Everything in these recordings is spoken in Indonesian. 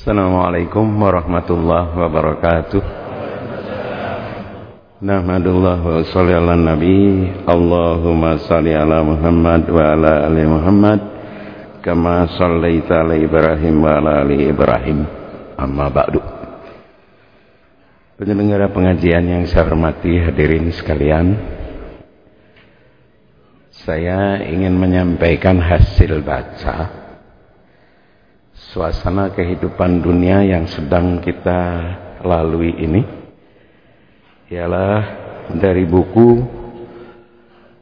Assalamualaikum warahmatullahi wabarakatuh. Nahmadullah wa salli ala nabi. Allahumma salli ala Muhammad wa ala ali Muhammad Kama sallaita ala Ibrahim wa ala ali Ibrahim. Amma ba'du. Penyelenggara pengajian yang saya hormati hadirin sekalian Saya ingin menyampaikan hasil baca Suasana kehidupan dunia yang sedang kita lalui ini ialah dari buku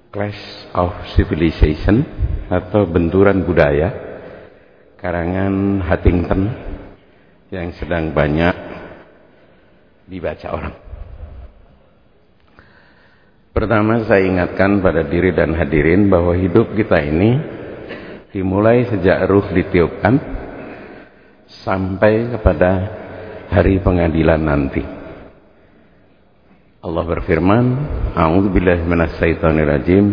Clash of Civilization atau Benturan Budaya karangan Huntington yang sedang banyak dibaca orang. Pertama saya ingatkan pada diri dan hadirin bahwa hidup kita ini dimulai sejak ruh ditiupkan sampai kepada hari pengadilan nanti. Allah berfirman, A'udzu billahi minasyaitonir rajim.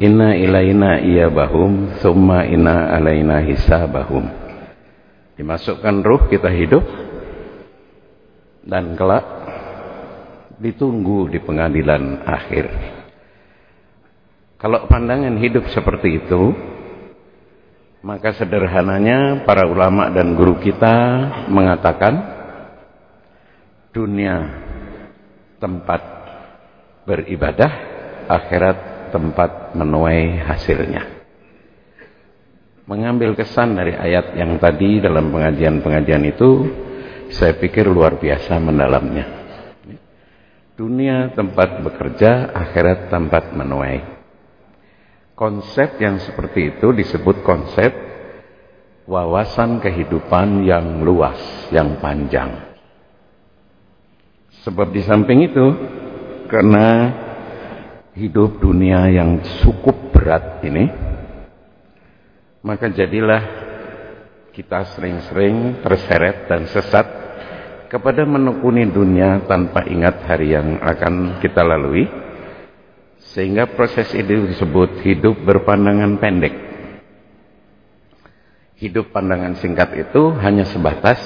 Inna ilaina iyabahum summa inna alaina hisabahum. Dimasukkan ruh kita hidup dan kelak ditunggu di pengadilan akhir. Kalau pandangan hidup seperti itu, maka sederhananya para ulama dan guru kita mengatakan dunia tempat beribadah, akhirat tempat menuai hasilnya. Mengambil kesan dari ayat yang tadi dalam pengajian-pengajian itu, saya pikir luar biasa mendalamnya. Dunia tempat bekerja, akhirat tempat menuai. Konsep yang seperti itu disebut konsep wawasan kehidupan yang luas, yang panjang. Sebab di samping itu, karena hidup dunia yang cukup berat ini, maka jadilah kita sering-sering terseret dan sesat kepada menekuni dunia tanpa ingat hari yang akan kita lalui. Sehingga proses ini disebut hidup berpandangan pendek. Hidup pandangan singkat itu hanya sebatas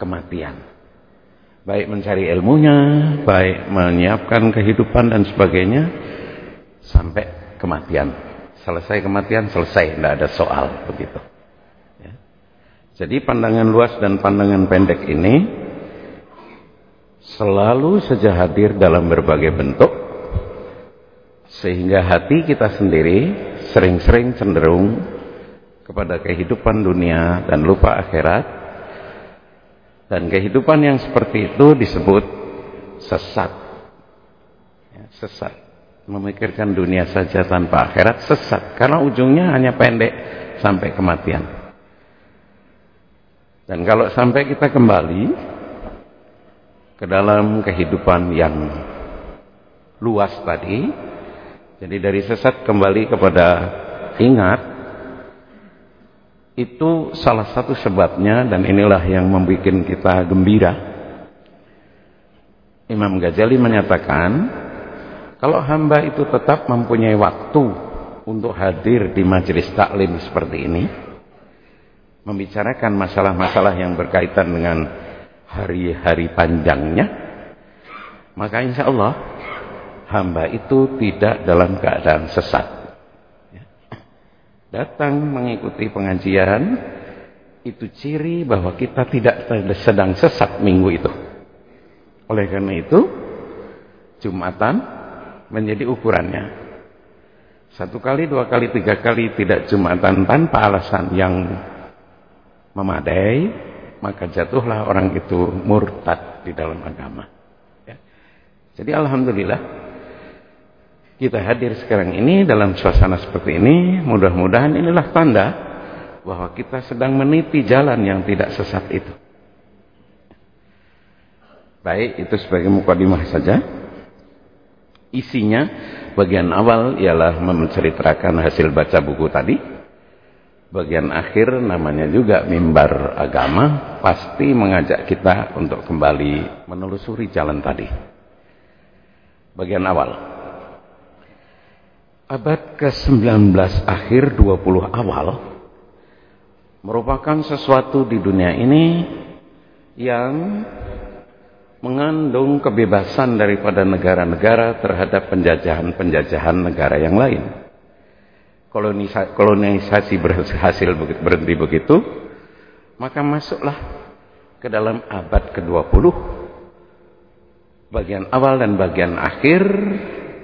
kematian baik mencari ilmunya, baik menyiapkan kehidupan dan sebagainya sampai kematian. Selesai kematian, selesai, tidak ada soal begitu. Ya. Jadi pandangan luas dan pandangan pendek ini selalu saja hadir dalam berbagai bentuk sehingga hati kita sendiri sering-sering cenderung kepada kehidupan dunia dan lupa akhirat dan kehidupan yang seperti itu disebut sesat. Ya, sesat. Memikirkan dunia saja tanpa akhirat sesat. Karena ujungnya hanya pendek sampai kematian. Dan kalau sampai kita kembali ke dalam kehidupan yang luas tadi. Jadi dari sesat kembali kepada ingat itu salah satu sebabnya dan inilah yang membuat kita gembira. Imam Ghazali menyatakan, kalau hamba itu tetap mempunyai waktu untuk hadir di majelis taklim seperti ini, membicarakan masalah-masalah yang berkaitan dengan hari-hari panjangnya, maka insya Allah hamba itu tidak dalam keadaan sesat datang mengikuti pengajian itu ciri bahwa kita tidak sedang sesat minggu itu. Oleh karena itu, Jumatan menjadi ukurannya. Satu kali, dua kali, tiga kali tidak Jumatan tanpa alasan yang memadai, maka jatuhlah orang itu murtad di dalam agama. Ya. Jadi Alhamdulillah kita hadir sekarang ini dalam suasana seperti ini, mudah-mudahan inilah tanda bahwa kita sedang meniti jalan yang tidak sesat itu. Baik, itu sebagai mukadimah saja. Isinya bagian awal ialah menceritakan hasil baca buku tadi. Bagian akhir namanya juga mimbar agama pasti mengajak kita untuk kembali menelusuri jalan tadi. Bagian awal abad ke-19 akhir 20 awal merupakan sesuatu di dunia ini yang mengandung kebebasan daripada negara-negara terhadap penjajahan-penjajahan negara yang lain. Kolonisasi berhasil berhenti begitu, maka masuklah ke dalam abad ke-20. Bagian awal dan bagian akhir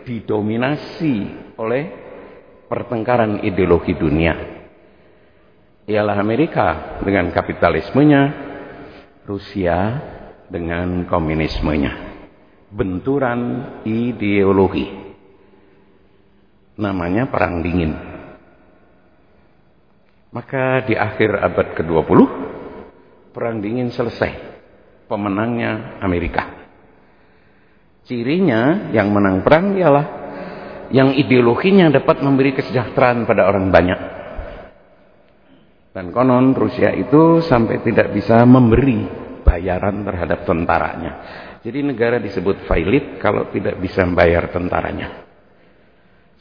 didominasi oleh pertengkaran ideologi dunia. Ialah Amerika dengan kapitalismenya, Rusia dengan komunismenya. Benturan ideologi. Namanya perang dingin. Maka di akhir abad ke-20 perang dingin selesai. Pemenangnya Amerika. Cirinya yang menang perang ialah yang ideologinya dapat memberi kesejahteraan pada orang banyak. Dan konon Rusia itu sampai tidak bisa memberi bayaran terhadap tentaranya. Jadi negara disebut failit kalau tidak bisa membayar tentaranya.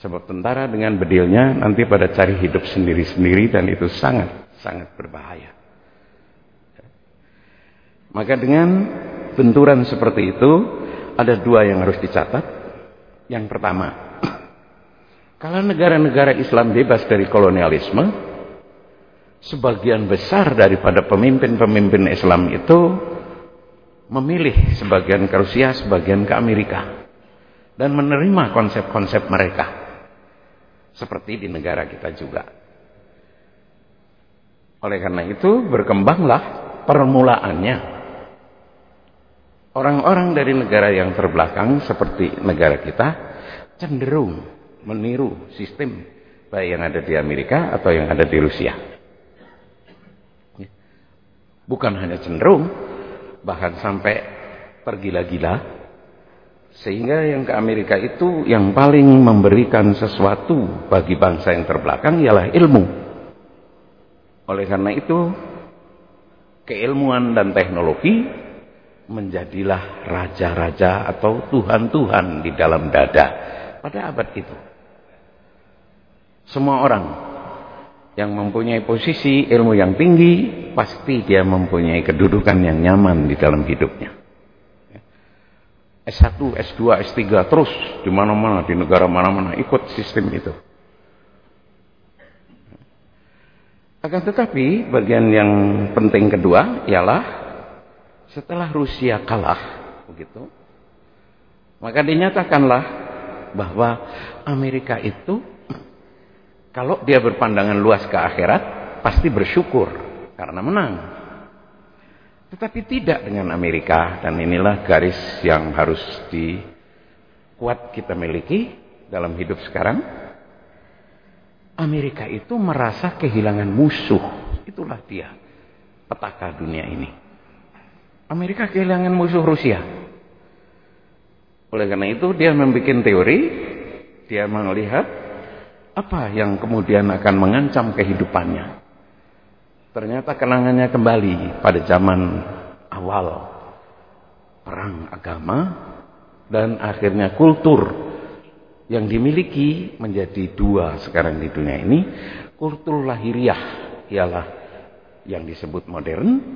Sebab tentara dengan bedilnya nanti pada cari hidup sendiri-sendiri dan itu sangat sangat berbahaya. Maka dengan benturan seperti itu ada dua yang harus dicatat. Yang pertama, kalau negara-negara Islam bebas dari kolonialisme, sebagian besar daripada pemimpin-pemimpin Islam itu memilih sebagian ke Rusia, sebagian ke Amerika dan menerima konsep-konsep mereka. Seperti di negara kita juga. Oleh karena itu berkembanglah permulaannya. Orang-orang dari negara yang terbelakang seperti negara kita cenderung meniru sistem baik yang ada di Amerika atau yang ada di Rusia. Bukan hanya cenderung, bahkan sampai tergila-gila sehingga yang ke Amerika itu yang paling memberikan sesuatu bagi bangsa yang terbelakang ialah ilmu. Oleh karena itu, keilmuan dan teknologi menjadilah raja-raja atau tuhan-tuhan di dalam dada pada abad itu. Semua orang yang mempunyai posisi ilmu yang tinggi, pasti dia mempunyai kedudukan yang nyaman di dalam hidupnya. S1, S2, S3 terus di mana-mana di negara mana-mana ikut sistem itu. Akan tetapi bagian yang penting kedua ialah setelah Rusia kalah begitu maka dinyatakanlah bahwa Amerika itu kalau dia berpandangan luas ke akhirat pasti bersyukur karena menang. Tetapi tidak dengan Amerika dan inilah garis yang harus dikuat kita miliki dalam hidup sekarang. Amerika itu merasa kehilangan musuh. Itulah dia petaka dunia ini. Amerika kehilangan musuh Rusia. Oleh karena itu dia membuat teori, dia melihat apa yang kemudian akan mengancam kehidupannya. Ternyata kenangannya kembali pada zaman awal perang agama dan akhirnya kultur yang dimiliki menjadi dua sekarang di dunia ini. Kultur lahiriah ialah yang disebut modern,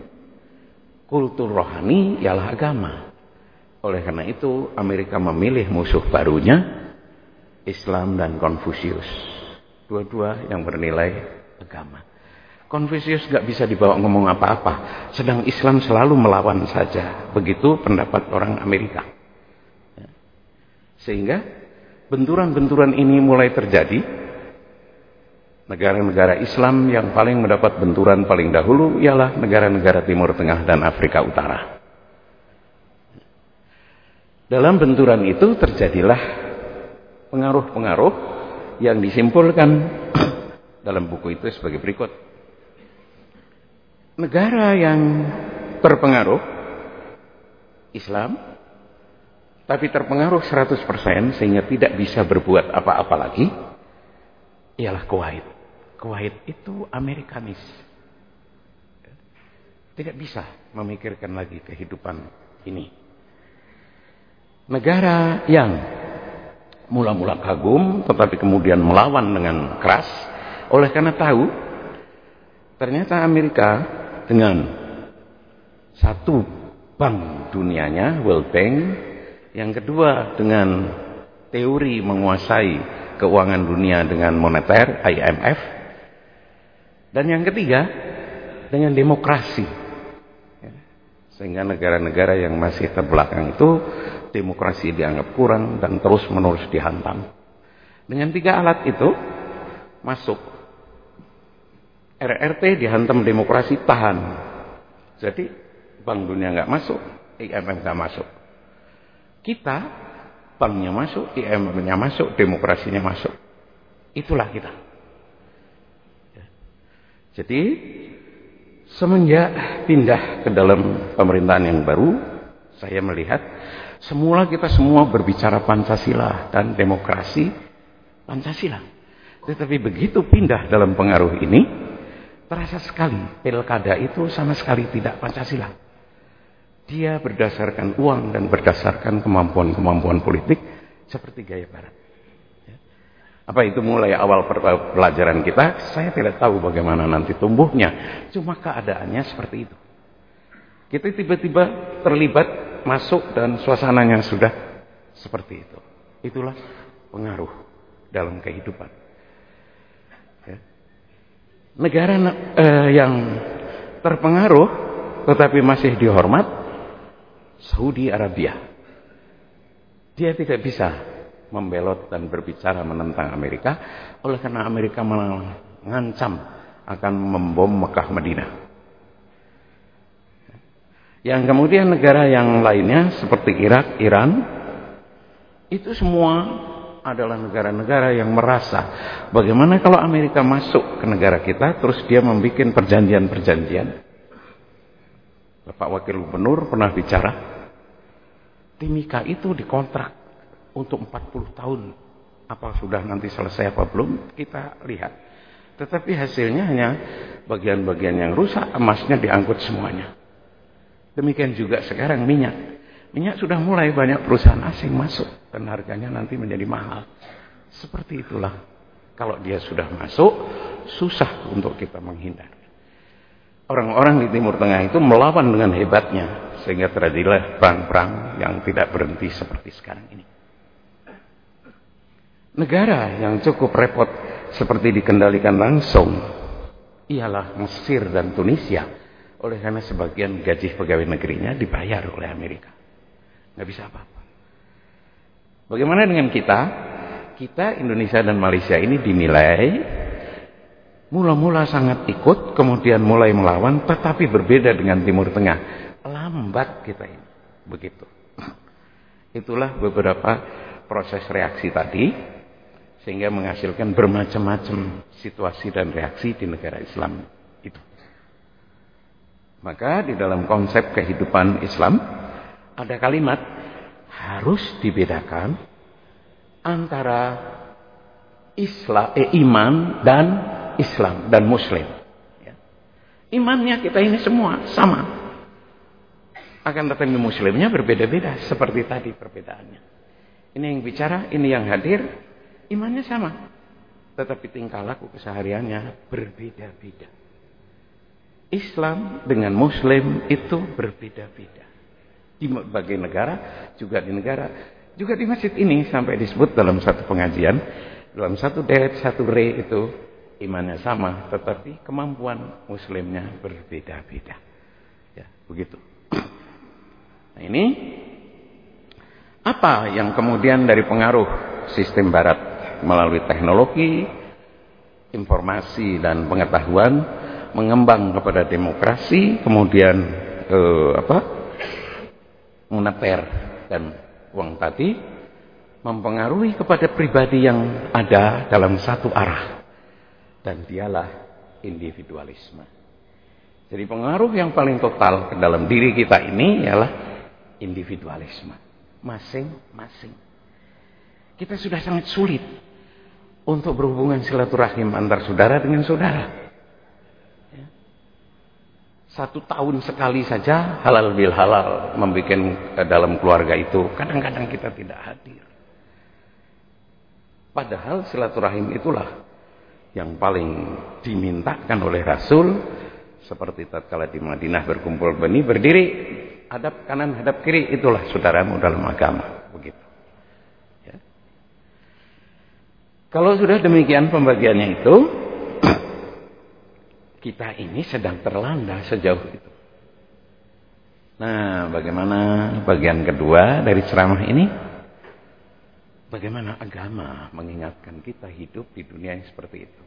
kultur rohani ialah agama. Oleh karena itu Amerika memilih musuh barunya Islam dan Konfusius. Dua-dua yang bernilai agama. Konfusius gak bisa dibawa ngomong apa-apa. Sedang Islam selalu melawan saja. Begitu pendapat orang Amerika. Ya. Sehingga benturan-benturan ini mulai terjadi. Negara-negara Islam yang paling mendapat benturan paling dahulu ialah negara-negara Timur Tengah dan Afrika Utara. Dalam benturan itu terjadilah pengaruh-pengaruh yang disimpulkan dalam buku itu sebagai berikut negara yang terpengaruh Islam tapi terpengaruh 100% sehingga tidak bisa berbuat apa-apa lagi ialah Kuwait. Kuwait itu Amerikanis. Tidak bisa memikirkan lagi kehidupan ini. Negara yang mula-mula kagum tetapi kemudian melawan dengan keras oleh karena tahu Ternyata Amerika dengan satu bank dunianya, World Bank, yang kedua dengan teori menguasai keuangan dunia dengan moneter, IMF, dan yang ketiga dengan demokrasi. Sehingga negara-negara yang masih terbelakang itu demokrasi dianggap kurang dan terus menerus dihantam. Dengan tiga alat itu masuk RRT dihantam demokrasi tahan. Jadi Bank Dunia nggak masuk, IMF nggak masuk. Kita banknya masuk, IMF-nya masuk, demokrasinya masuk. Itulah kita. Jadi semenjak pindah ke dalam pemerintahan yang baru, saya melihat semula kita semua berbicara Pancasila dan demokrasi Pancasila. Tetapi begitu pindah dalam pengaruh ini, terasa sekali pilkada itu sama sekali tidak Pancasila. Dia berdasarkan uang dan berdasarkan kemampuan-kemampuan politik seperti gaya barat. Apa itu mulai awal pelajaran kita? Saya tidak tahu bagaimana nanti tumbuhnya. Cuma keadaannya seperti itu. Kita tiba-tiba terlibat masuk dan suasananya sudah seperti itu. Itulah pengaruh dalam kehidupan. Ya. Negara eh, yang terpengaruh tetapi masih dihormat Saudi Arabia. Dia tidak bisa membelot dan berbicara menentang Amerika oleh karena Amerika mengancam akan membom Mekah Madinah. Yang kemudian negara yang lainnya seperti Irak, Iran itu semua adalah negara-negara yang merasa bagaimana kalau Amerika masuk ke negara kita terus dia membuat perjanjian-perjanjian. Bapak Wakil Gubernur pernah bicara Timika itu dikontrak untuk 40 tahun. Apa sudah nanti selesai apa belum? Kita lihat. Tetapi hasilnya hanya bagian-bagian yang rusak, emasnya diangkut semuanya. Demikian juga sekarang minyak. Minyak sudah mulai banyak perusahaan asing masuk dan harganya nanti menjadi mahal. Seperti itulah. Kalau dia sudah masuk, susah untuk kita menghindar. Orang-orang di Timur Tengah itu melawan dengan hebatnya sehingga terjadilah perang-perang yang tidak berhenti seperti sekarang ini. Negara yang cukup repot seperti dikendalikan langsung ialah Mesir dan Tunisia. Oleh karena sebagian gaji pegawai negerinya dibayar oleh Amerika. Nggak bisa apa-apa. Bagaimana dengan kita? Kita Indonesia dan Malaysia ini dinilai Mula-mula sangat ikut, kemudian mulai melawan, tetapi berbeda dengan Timur Tengah. Lambat kita ini. Begitu. Itulah beberapa proses reaksi tadi, sehingga menghasilkan bermacam-macam situasi dan reaksi di negara Islam itu. Maka di dalam konsep kehidupan Islam, ada kalimat harus dibedakan antara Islam, eh, iman dan Islam dan Muslim. Ya. Imannya kita ini semua sama. Akan tetapi Muslimnya berbeda-beda seperti tadi perbedaannya. Ini yang bicara, ini yang hadir, imannya sama. Tetapi tingkah laku kesehariannya berbeda-beda. Islam dengan Muslim itu berbeda-beda. Di berbagai negara, juga di negara, juga di masjid ini sampai disebut dalam satu pengajian, dalam satu deret, satu re itu imannya sama, tetapi kemampuan muslimnya berbeda-beda. Ya, begitu. Nah, ini apa yang kemudian dari pengaruh sistem barat melalui teknologi, informasi dan pengetahuan mengembang kepada demokrasi, kemudian eh, apa? moneter dan uang tadi mempengaruhi kepada pribadi yang ada dalam satu arah dan dialah individualisme. Jadi pengaruh yang paling total ke dalam diri kita ini ialah individualisme. Masing-masing. Kita sudah sangat sulit untuk berhubungan silaturahim antar saudara dengan saudara. Ya. Satu tahun sekali saja halal bil halal membuat eh, dalam keluarga itu kadang-kadang kita tidak hadir. Padahal silaturahim itulah yang paling dimintakan oleh Rasul seperti tatkala di Madinah berkumpul beni berdiri hadap kanan hadap kiri itulah saudaramu dalam agama begitu ya. Kalau sudah demikian pembagiannya itu kita ini sedang terlanda sejauh itu nah bagaimana bagian kedua dari ceramah ini Bagaimana agama mengingatkan kita hidup di dunia yang seperti itu.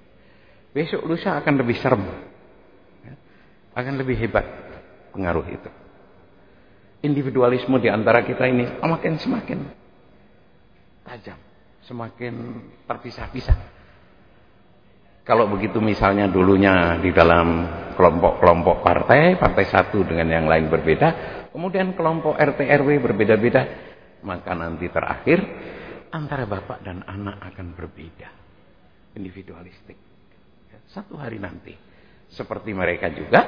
Besok lusa akan lebih serem. Ya. Akan lebih hebat pengaruh itu. Individualisme di antara kita ini semakin semakin tajam. Semakin terpisah-pisah. Kalau begitu misalnya dulunya di dalam kelompok-kelompok partai, partai satu dengan yang lain berbeda, kemudian kelompok RT RW berbeda-beda, maka nanti terakhir antara bapak dan anak akan berbeda. Individualistik. Satu hari nanti. Seperti mereka juga.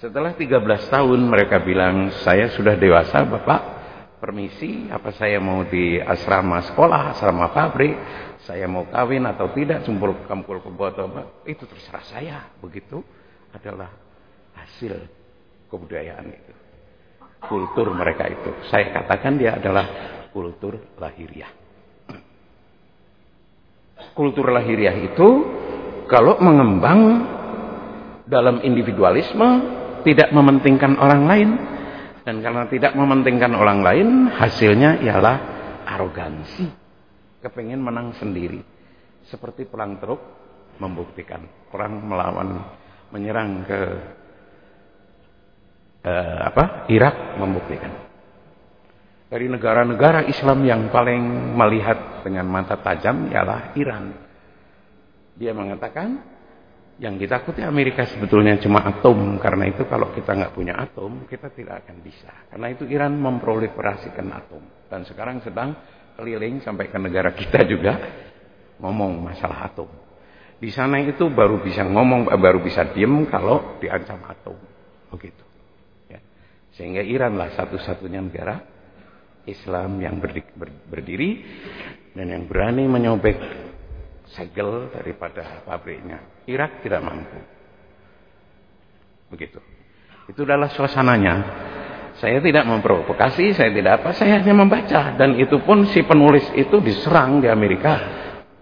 Setelah 13 tahun mereka bilang, saya sudah dewasa bapak. Permisi, apa saya mau di asrama sekolah, asrama pabrik. Saya mau kawin atau tidak, kumpul kumpul keboto. Itu terserah saya. Begitu adalah hasil kebudayaan itu. Kultur mereka itu. Saya katakan dia adalah kultur lahiriah. Kultur lahiriah itu kalau mengembang dalam individualisme tidak mementingkan orang lain dan karena tidak mementingkan orang lain hasilnya ialah arogansi. Kepengen menang sendiri. Seperti perang truk membuktikan perang melawan menyerang ke eh, apa Irak membuktikan. Dari negara-negara Islam yang paling melihat dengan mata tajam ialah Iran. Dia mengatakan yang ditakuti Amerika sebetulnya cuma atom. Karena itu kalau kita nggak punya atom, kita tidak akan bisa. Karena itu Iran memproliferasikan atom. Dan sekarang sedang keliling sampai ke negara kita juga ngomong masalah atom. Di sana itu baru bisa ngomong, baru bisa diem kalau diancam atom. Begitu. Ya. Sehingga Iran lah satu-satunya negara Islam yang berdiri dan yang berani menyobek segel daripada pabriknya. Irak tidak mampu. Begitu. Itu adalah suasananya. Saya tidak memprovokasi, saya tidak apa, saya hanya membaca. Dan itu pun si penulis itu diserang di Amerika.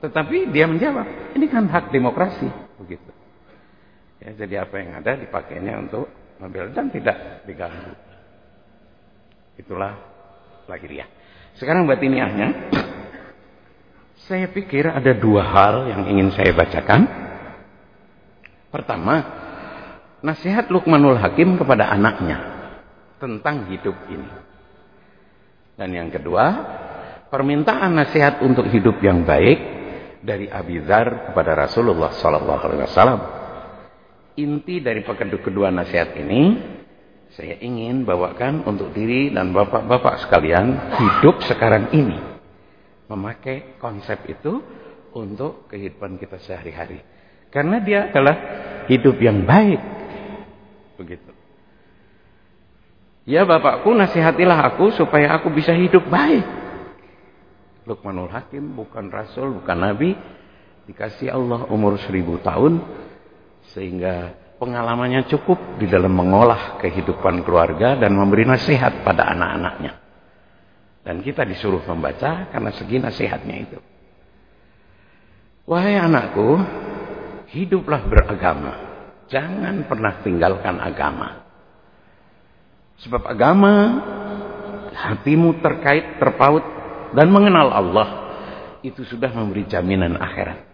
Tetapi dia menjawab, ini kan hak demokrasi. Begitu. Ya, jadi apa yang ada dipakainya untuk mobil dan tidak diganggu. Itulah lahiriah. Sekarang batiniahnya, saya pikir ada dua hal yang ingin saya bacakan. Pertama, nasihat Luqmanul Hakim kepada anaknya tentang hidup ini. Dan yang kedua, permintaan nasihat untuk hidup yang baik dari Abi Dzar kepada Rasulullah sallallahu alaihi wasallam. Inti dari kedua nasihat ini saya ingin bawakan untuk diri dan bapak-bapak sekalian hidup sekarang ini. Memakai konsep itu untuk kehidupan kita sehari-hari. Karena dia adalah hidup yang baik. Begitu. Ya bapakku nasihatilah aku supaya aku bisa hidup baik. Luqmanul Hakim bukan Rasul, bukan Nabi. Dikasih Allah umur seribu tahun. Sehingga pengalamannya cukup di dalam mengolah kehidupan keluarga dan memberi nasihat pada anak-anaknya. Dan kita disuruh membaca karena segi nasihatnya itu. Wahai anakku, hiduplah beragama. Jangan pernah tinggalkan agama. Sebab agama hatimu terkait, terpaut dan mengenal Allah itu sudah memberi jaminan akhirat.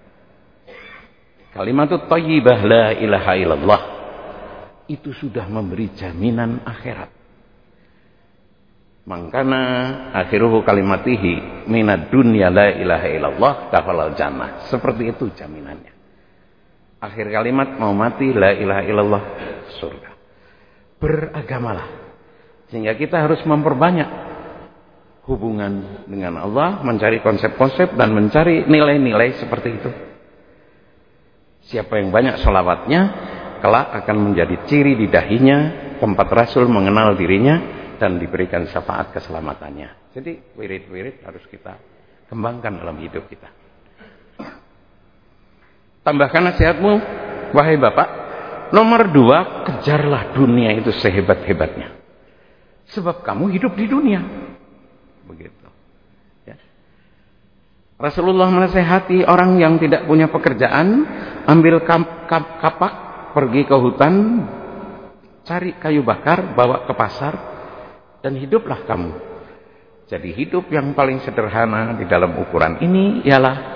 Kalimat thayyibah la ilaha illallah itu sudah memberi jaminan akhirat. Mangkana akhiruhu kalimatihi minad dunya la ilaha illallah kafalal jannah. Seperti itu jaminannya. Akhir kalimat mau mati la ilaha illallah surga. Beragamalah. Sehingga kita harus memperbanyak hubungan dengan Allah, mencari konsep-konsep dan mencari nilai-nilai seperti itu. Siapa yang banyak solawatnya, kelak akan menjadi ciri di dahinya, tempat Rasul mengenal dirinya, dan diberikan syafaat keselamatannya. Jadi wirid-wirid harus kita kembangkan dalam hidup kita. Tambahkan nasihatmu, wahai bapak. Nomor dua, kejarlah dunia itu sehebat-hebatnya. Sebab kamu hidup di dunia. Begitu. Ya. Rasulullah menasehati orang yang tidak punya pekerjaan, ambil kap, kap, kapak, pergi ke hutan, cari kayu bakar, bawa ke pasar, dan hiduplah kamu. Jadi hidup yang paling sederhana di dalam ukuran ini ialah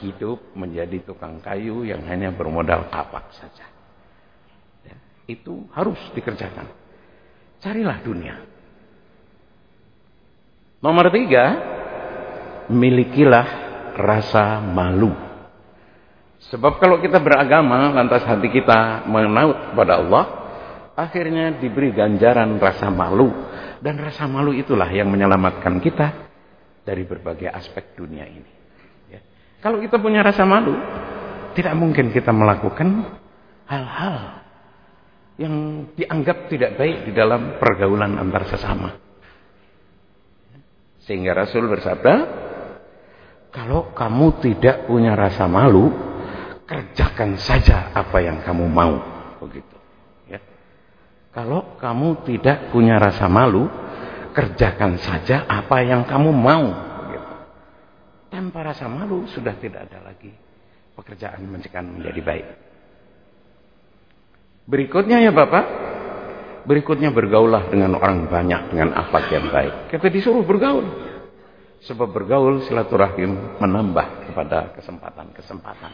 hidup menjadi tukang kayu yang hanya bermodal kapak saja. Ya, itu harus dikerjakan. Carilah dunia. Nomor tiga, milikilah rasa malu. Sebab kalau kita beragama, lantas hati kita menaut pada Allah, akhirnya diberi ganjaran rasa malu. Dan rasa malu itulah yang menyelamatkan kita dari berbagai aspek dunia ini. Kalau kita punya rasa malu, tidak mungkin kita melakukan hal-hal yang dianggap tidak baik di dalam pergaulan antar sesama. Sehingga Rasul bersabda, kalau kamu tidak punya rasa malu, kerjakan saja apa yang kamu mau. Begitu. Ya. Kalau kamu tidak punya rasa malu, kerjakan saja apa yang kamu mau. Tanpa rasa malu sudah tidak ada lagi pekerjaan mencegah menjadi baik. Berikutnya ya Bapak, Berikutnya bergaulah dengan orang banyak dengan akhlak yang baik. Kita disuruh bergaul. Sebab bergaul silaturahim menambah kepada kesempatan-kesempatan.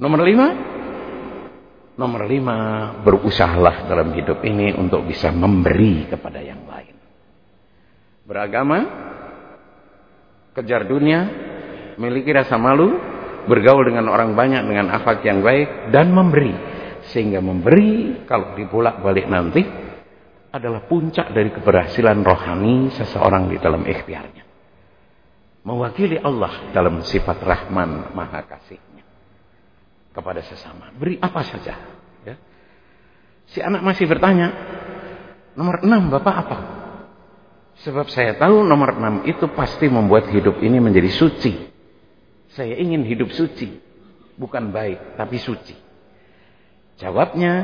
Nomor lima. Nomor lima, berusahalah dalam hidup ini untuk bisa memberi kepada yang lain. Beragama, kejar dunia, memiliki rasa malu, bergaul dengan orang banyak dengan akhlak yang baik, dan memberi sehingga memberi kalau dibolak-balik nanti adalah puncak dari keberhasilan rohani seseorang di dalam ikhtiarnya. Mewakili Allah dalam sifat Rahman Maha Kasihnya kepada sesama. Beri apa saja. Ya. Si anak masih bertanya, nomor enam Bapak apa? Sebab saya tahu nomor enam itu pasti membuat hidup ini menjadi suci. Saya ingin hidup suci. Bukan baik, tapi suci. Jawabnya,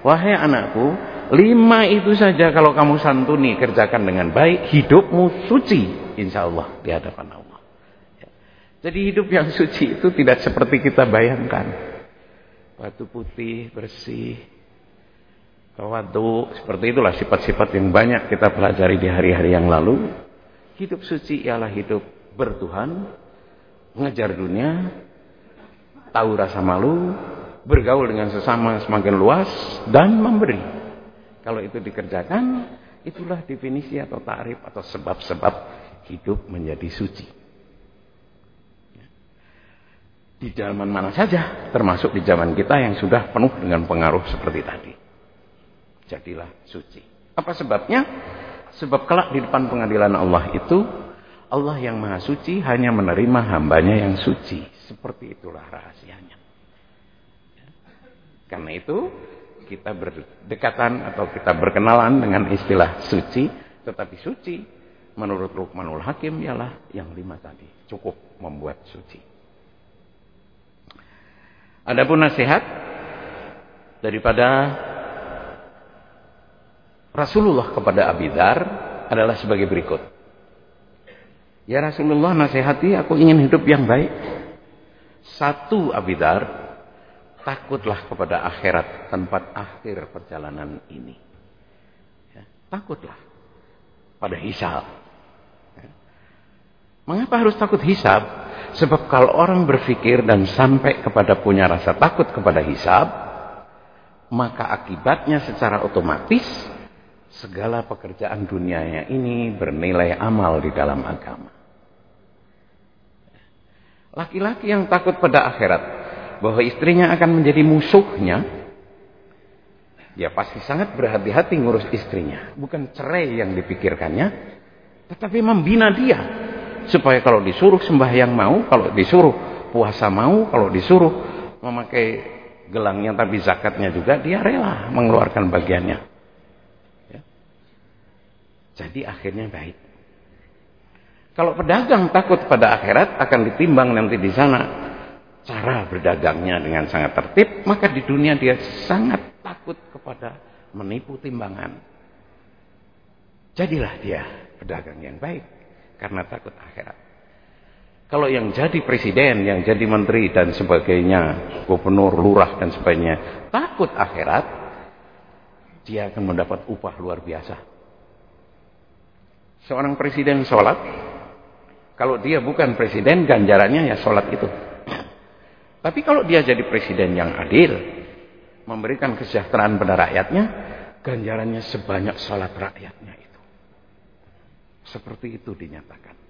wahai anakku, lima itu saja kalau kamu santuni kerjakan dengan baik, hidupmu suci, insya Allah di hadapan Allah. Ya. Jadi hidup yang suci itu tidak seperti kita bayangkan. Batu putih, bersih, tawadu, seperti itulah sifat-sifat yang banyak kita pelajari di hari-hari yang lalu. Hidup suci ialah hidup bertuhan, mengejar dunia, tahu rasa malu, bergaul dengan sesama semakin luas dan memberi. Kalau itu dikerjakan, itulah definisi atau tarif atau sebab-sebab hidup menjadi suci. Di zaman mana saja, termasuk di zaman kita yang sudah penuh dengan pengaruh seperti tadi. Jadilah suci. Apa sebabnya? Sebab kelak di depan pengadilan Allah itu, Allah yang maha suci hanya menerima hambanya yang suci. Seperti itulah rahasianya. Karena itu kita berdekatan atau kita berkenalan dengan istilah suci. Tetapi suci menurut Rukmanul Hakim ialah yang lima tadi. Cukup membuat suci. Adapun nasihat daripada Rasulullah kepada Abidar adalah sebagai berikut. Ya Rasulullah nasihati aku ingin hidup yang baik. Satu Abidar Takutlah kepada akhirat tempat akhir perjalanan ini. Ya, takutlah pada hisab. Ya. Mengapa harus takut hisab? Sebab kalau orang berpikir dan sampai kepada punya rasa takut kepada hisab, maka akibatnya secara otomatis segala pekerjaan dunianya ini bernilai amal di dalam agama. Laki-laki yang takut pada akhirat bahwa istrinya akan menjadi musuhnya, dia pasti sangat berhati-hati ngurus istrinya. Bukan cerai yang dipikirkannya, tetapi membina dia. Supaya kalau disuruh sembahyang mau, kalau disuruh puasa mau, kalau disuruh memakai gelangnya tapi zakatnya juga, dia rela mengeluarkan bagiannya. Jadi akhirnya baik. Kalau pedagang takut pada akhirat akan ditimbang nanti di sana cara berdagangnya dengan sangat tertib, maka di dunia dia sangat takut kepada menipu timbangan. Jadilah dia pedagang yang baik karena takut akhirat. Kalau yang jadi presiden, yang jadi menteri dan sebagainya, gubernur, lurah dan sebagainya, takut akhirat, dia akan mendapat upah luar biasa. Seorang presiden sholat, kalau dia bukan presiden, ganjarannya ya sholat itu. Tapi kalau dia jadi presiden yang adil, memberikan kesejahteraan pada rakyatnya, ganjarannya sebanyak sholat rakyatnya itu. Seperti itu dinyatakan.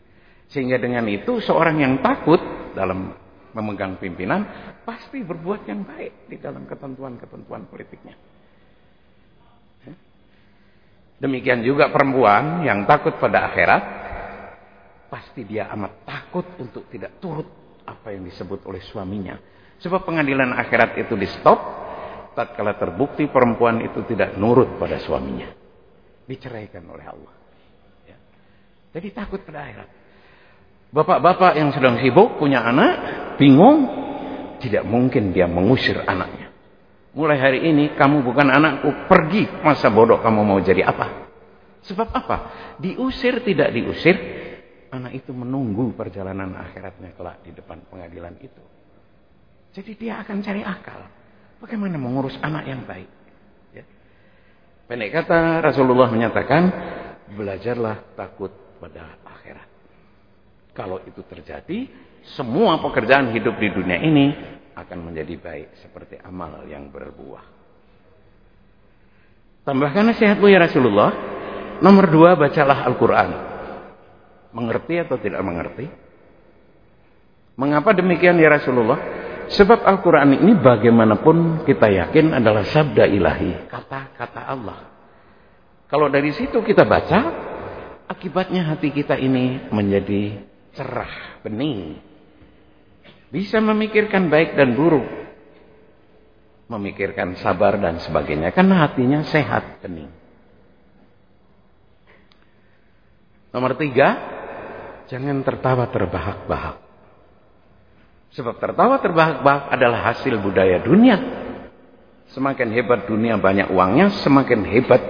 Sehingga dengan itu seorang yang takut dalam memegang pimpinan, pasti berbuat yang baik di dalam ketentuan-ketentuan politiknya. Demikian juga perempuan yang takut pada akhirat, pasti dia amat takut untuk tidak turut apa yang disebut oleh suaminya. Sebab pengadilan akhirat itu di stop tatkala terbukti perempuan itu tidak nurut pada suaminya. Diceraikan oleh Allah. Ya. Jadi takut pada akhirat. Bapak-bapak yang sedang sibuk punya anak, bingung, tidak mungkin dia mengusir anaknya. Mulai hari ini kamu bukan anakku, pergi masa bodoh kamu mau jadi apa? Sebab apa? Diusir tidak diusir, anak itu menunggu perjalanan akhiratnya kelak di depan pengadilan itu. Jadi dia akan cari akal. Bagaimana mengurus anak yang baik. Ya. Pendek kata Rasulullah menyatakan, belajarlah takut pada akhirat. Kalau itu terjadi, semua pekerjaan hidup di dunia ini akan menjadi baik seperti amal yang berbuah. Tambahkan nasihatmu ya Rasulullah. Nomor dua, bacalah Al-Quran. Mengerti atau tidak mengerti? Mengapa demikian ya Rasulullah? Sebab Al-Quran ini bagaimanapun kita yakin adalah sabda ilahi. Kata-kata Allah. Kalau dari situ kita baca, akibatnya hati kita ini menjadi cerah, bening. Bisa memikirkan baik dan buruk. Memikirkan sabar dan sebagainya. Karena hatinya sehat, bening. Nomor tiga, Jangan tertawa terbahak-bahak. Sebab tertawa terbahak-bahak adalah hasil budaya dunia. Semakin hebat dunia banyak uangnya, semakin hebat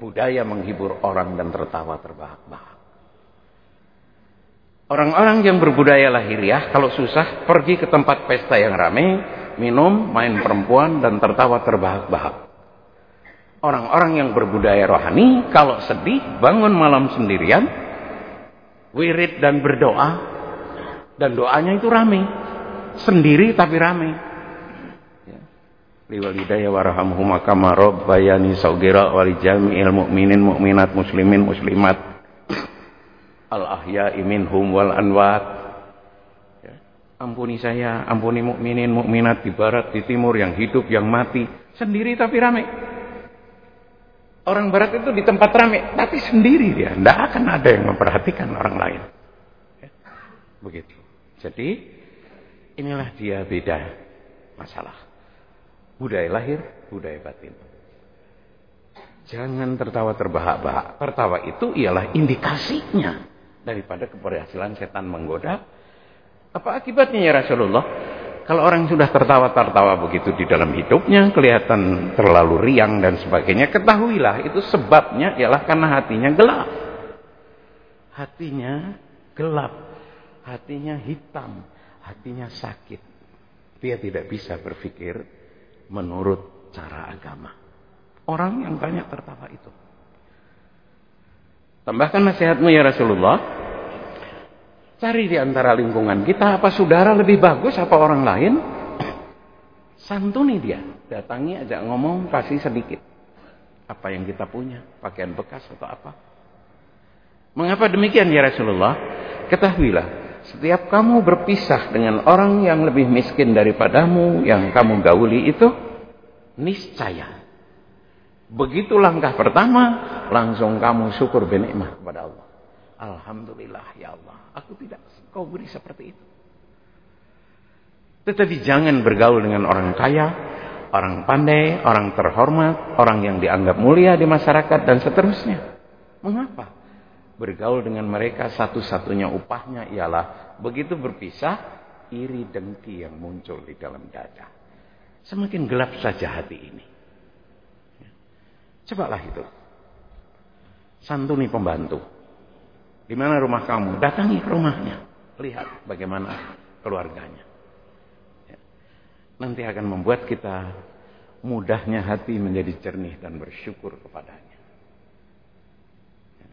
budaya menghibur orang dan tertawa terbahak-bahak. Orang-orang yang berbudaya lahiriah kalau susah pergi ke tempat pesta yang ramai, minum, main perempuan dan tertawa terbahak-bahak. Orang-orang yang berbudaya rohani kalau sedih bangun malam sendirian, wirid dan berdoa dan doanya itu rame sendiri tapi rame ya. liwalidaya warhamhuma kama rabbayani saugira wali jami'il mu'minin mu'minat muslimin muslimat al ahya'i minhum wal anwat ya. ampuni saya ampuni mukminin mukminat di barat di timur yang hidup yang mati sendiri tapi rame Orang barat itu di tempat ramai, tapi sendiri dia. Tidak akan ada yang memperhatikan orang lain. Ya, begitu. Jadi, inilah dia beda masalah. Budaya lahir, budaya batin. Jangan tertawa terbahak-bahak. Tertawa itu ialah indikasinya daripada keberhasilan setan menggoda. Apa akibatnya ya Rasulullah? Kalau orang sudah tertawa-tertawa begitu di dalam hidupnya, kelihatan terlalu riang dan sebagainya, ketahuilah itu sebabnya ialah karena hatinya gelap. Hatinya gelap, hatinya hitam, hatinya sakit. Dia tidak bisa berpikir menurut cara agama. Orang yang banyak tertawa itu. Tambahkan nasihatmu ya Rasulullah. Cari di antara lingkungan kita apa saudara lebih bagus apa orang lain. Santuni dia. Datangi aja ngomong kasih sedikit. Apa yang kita punya. Pakaian bekas atau apa. Mengapa demikian ya Rasulullah? Ketahuilah. Setiap kamu berpisah dengan orang yang lebih miskin daripadamu. Yang kamu gauli itu. Niscaya. Begitu langkah pertama. Langsung kamu syukur benikmah kepada Allah. Alhamdulillah ya Allah. Aku tidak kau beri seperti itu. Tetapi jangan bergaul dengan orang kaya, orang pandai, orang terhormat, orang yang dianggap mulia di masyarakat dan seterusnya. Mengapa? Bergaul dengan mereka satu-satunya upahnya ialah begitu berpisah, iri dengki yang muncul di dalam dada. Semakin gelap saja hati ini. Cobalah itu. Santuni pembantu. Di mana rumah kamu? Datangi ke rumahnya. Lihat bagaimana keluarganya. Ya. Nanti akan membuat kita mudahnya hati menjadi jernih dan bersyukur kepadanya. Ya.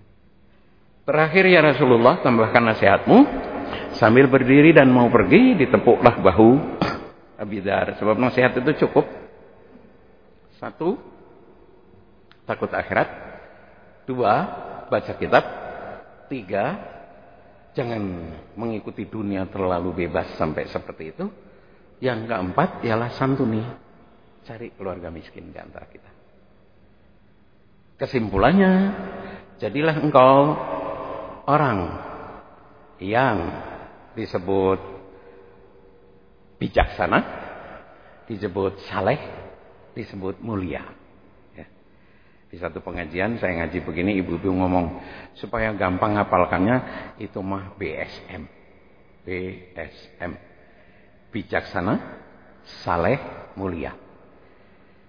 Terakhir ya Rasulullah, tambahkan nasihatmu. Sambil berdiri dan mau pergi, ditepuklah bahu Abidar. Sebab nasihat itu cukup. Satu, takut akhirat. Dua, baca kitab. Tiga, Jangan mengikuti dunia terlalu bebas sampai seperti itu. Yang keempat ialah santuni. Cari keluarga miskin di antara kita. Kesimpulannya, jadilah engkau orang yang disebut bijaksana, disebut saleh, disebut mulia. Di satu pengajian saya ngaji begini, ibu-ibu ngomong supaya gampang ngapalkannya itu mah BSM. BSM. Bijaksana, saleh, mulia.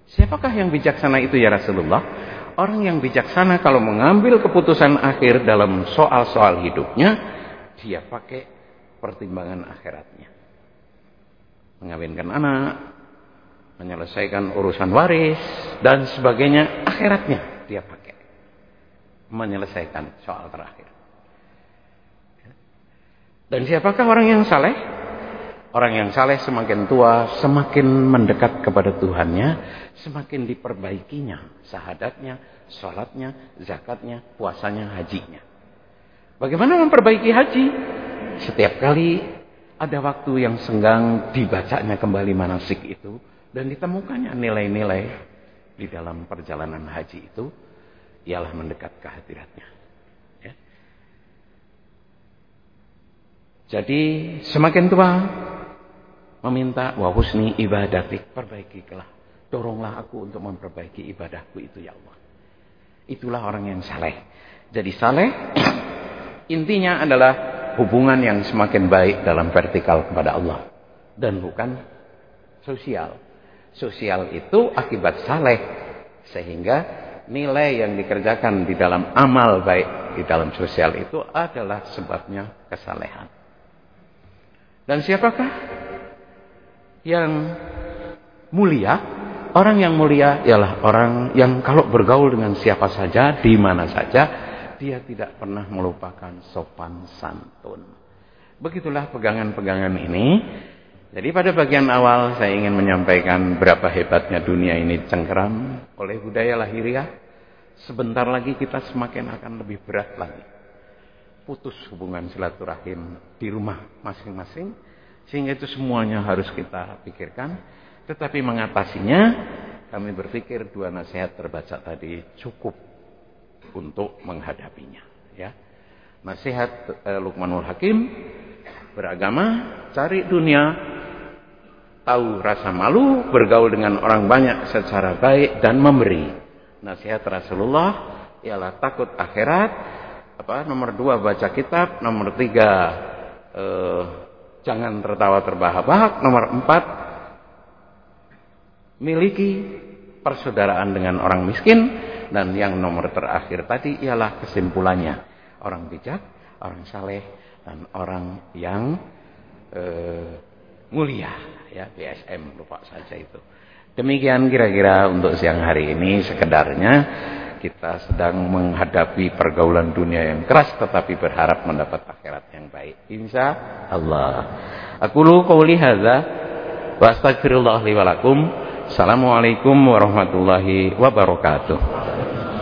Siapakah yang bijaksana itu ya Rasulullah? Orang yang bijaksana kalau mengambil keputusan akhir dalam soal-soal hidupnya, dia pakai pertimbangan akhiratnya. Mengawinkan anak, menyelesaikan urusan waris dan sebagainya akhiratnya dia pakai. Menyelesaikan soal terakhir. Dan siapakah orang yang saleh? Orang yang saleh semakin tua semakin mendekat kepada Tuhannya semakin diperbaikinya sahadatnya sholatnya zakatnya puasanya hajinya. Bagaimana memperbaiki haji? Setiap kali ada waktu yang senggang dibacanya kembali manasik itu dan ditemukannya nilai-nilai di dalam perjalanan haji itu ialah mendekat ke hadiratnya. Ya. Jadi semakin tua meminta wa husni ibadatik perbaikilah doronglah aku untuk memperbaiki ibadahku itu ya Allah. Itulah orang yang saleh. Jadi saleh intinya adalah hubungan yang semakin baik dalam vertikal kepada Allah dan bukan sosial. Sosial itu akibat saleh. Sehingga nilai yang dikerjakan di dalam amal baik di dalam sosial itu adalah sebabnya kesalehan. Dan siapakah yang mulia? Orang yang mulia ialah orang yang kalau bergaul dengan siapa saja, di mana saja, dia tidak pernah melupakan sopan santun. Begitulah pegangan-pegangan ini jadi pada bagian awal saya ingin menyampaikan berapa hebatnya dunia ini cengkeram oleh budaya lahiriah. Sebentar lagi kita semakin akan lebih berat lagi. Putus hubungan silaturahim di rumah masing-masing. Sehingga itu semuanya harus kita pikirkan. Tetapi mengatasinya kami berpikir dua nasihat terbaca tadi cukup untuk menghadapinya. Ya. Nasihat eh, Luqmanul Hakim beragama, cari dunia tahu rasa malu, bergaul dengan orang banyak secara baik dan memberi. Nasihat Rasulullah ialah takut akhirat. Apa nomor dua baca kitab, nomor tiga eh, jangan tertawa terbahak-bahak, nomor empat miliki persaudaraan dengan orang miskin dan yang nomor terakhir tadi ialah kesimpulannya orang bijak, orang saleh dan orang yang eh, mulia ya BSM lupa saja itu. Demikian kira-kira untuk siang hari ini sekedarnya kita sedang menghadapi pergaulan dunia yang keras tetapi berharap mendapat akhirat yang baik. Insya Allah. Aku lu qauli hadza wa astagfirullah li Assalamualaikum warahmatullahi wabarakatuh.